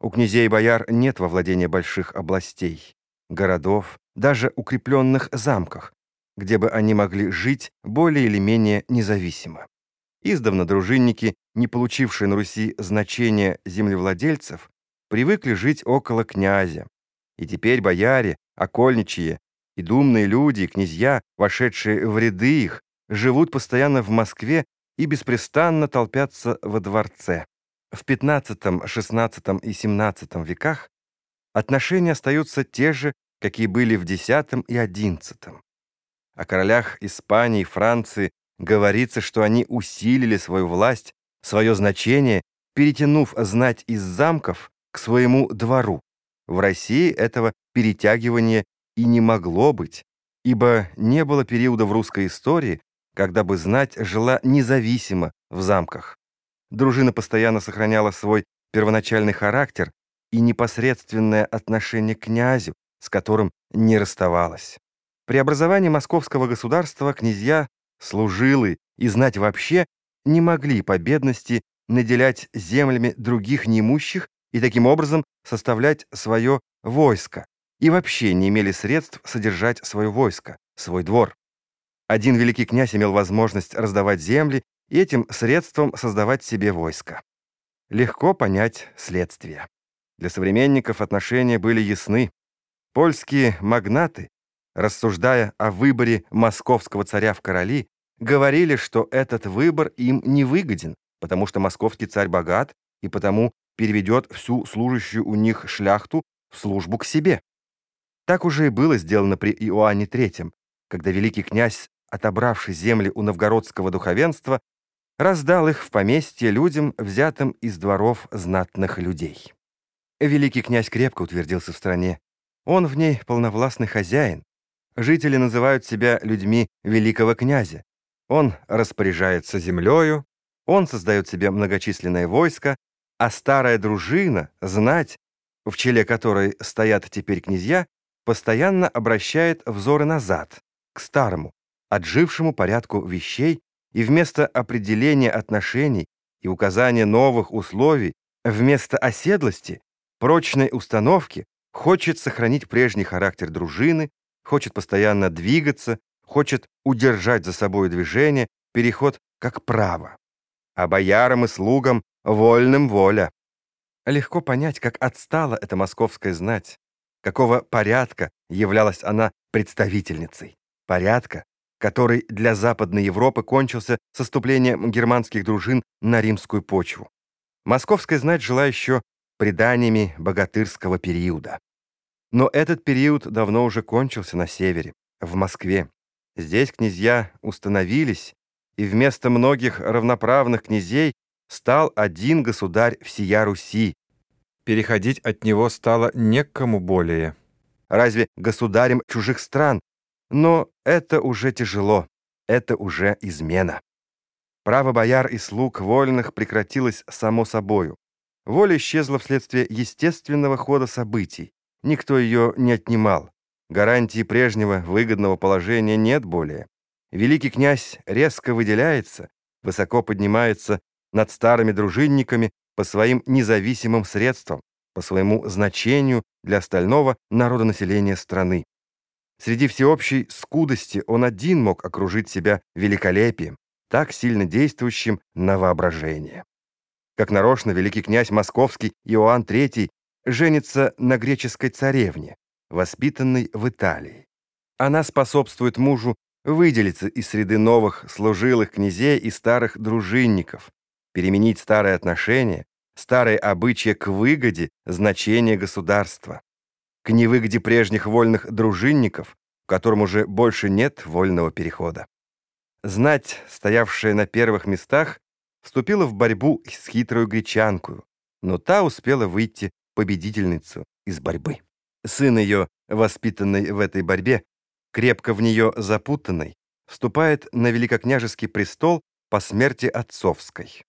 У князей и бояр нет во владении больших областей, городов, даже укрепленных замках, где бы они могли жить более или менее независимо. Издавна дружинники, не получившие на Руси значения землевладельцев, привыкли жить около князя. И теперь бояре, окольничьи и думные люди, и князья, вошедшие в ряды их, живут постоянно в Москве и беспрестанно толпятся во дворце. В XV, XVI и XVII веках отношения остаются те же, какие были в X и XI. О королях Испании и Франции говорится, что они усилили свою власть, свое значение, перетянув знать из замков к своему двору. В России этого перетягивания и не могло быть, ибо не было периода в русской истории, когда бы знать жила независимо в замках. Дружина постоянно сохраняла свой первоначальный характер и непосредственное отношение к князю, с которым не расставалась. При образовании московского государства князья, служилы и знать вообще не могли по бедности наделять землями других неимущих и таким образом составлять свое войско, и вообще не имели средств содержать свое войско, свой двор. Один великий князь имел возможность раздавать земли и этим средством создавать себе войско. Легко понять следствие. Для современников отношения были ясны. Польские магнаты, рассуждая о выборе московского царя в короли, говорили, что этот выбор им не выгоден, потому что московский царь богат и потому переведет всю служащую у них шляхту в службу к себе. Так уже и было сделано при Иоанне III, когда великий князь, отобравший земли у новгородского духовенства, раздал их в поместье людям, взятым из дворов знатных людей. Великий князь крепко утвердился в стране. Он в ней полновластный хозяин. Жители называют себя людьми великого князя. Он распоряжается землею, он создает себе многочисленное войско, а старая дружина, знать, в челе которой стоят теперь князья, постоянно обращает взоры назад, к старому, отжившему порядку вещей, и вместо определения отношений и указания новых условий, вместо оседлости, прочной установки, хочет сохранить прежний характер дружины, хочет постоянно двигаться, хочет удержать за собой движение, переход как право. А боярам и слугам вольным воля. Легко понять, как отстала эта московская знать, какого порядка являлась она представительницей. Порядка, который для Западной Европы кончился с оступлением германских дружин на римскую почву. Московская знать жила еще преданиями богатырского периода. Но этот период давно уже кончился на севере, в Москве. Здесь князья установились, и вместо многих равноправных князей стал один государь всея Руси. Переходить от него стало некому более. Разве государем чужих стран? Но это уже тяжело, это уже измена. Право бояр и слуг вольных прекратилось само собою. Воля исчезла вследствие естественного хода событий. Никто ее не отнимал. Гарантии прежнего выгодного положения нет более. Великий князь резко выделяется, высоко поднимается над старыми дружинниками по своим независимым средствам, по своему значению для остального народонаселения страны. Среди всеобщей скудости он один мог окружить себя великолепием, так сильно действующим на воображение. Как нарочно великий князь московский Иоанн III женится на греческой царевне, воспитанной в Италии. Она способствует мужу выделиться из среды новых служилых князей и старых дружинников, переменить старые отношения, старые обычаи к выгоде значения государства, к невыгоде прежних вольных дружинников, котором уже больше нет вольного перехода. Знать, стоявшая на первых местах, вступила в борьбу с хитрую гречанкою, но та успела выйти победительницу из борьбы. Сын ее, воспитанный в этой борьбе, крепко в нее запутанный, вступает на великокняжеский престол по смерти отцовской.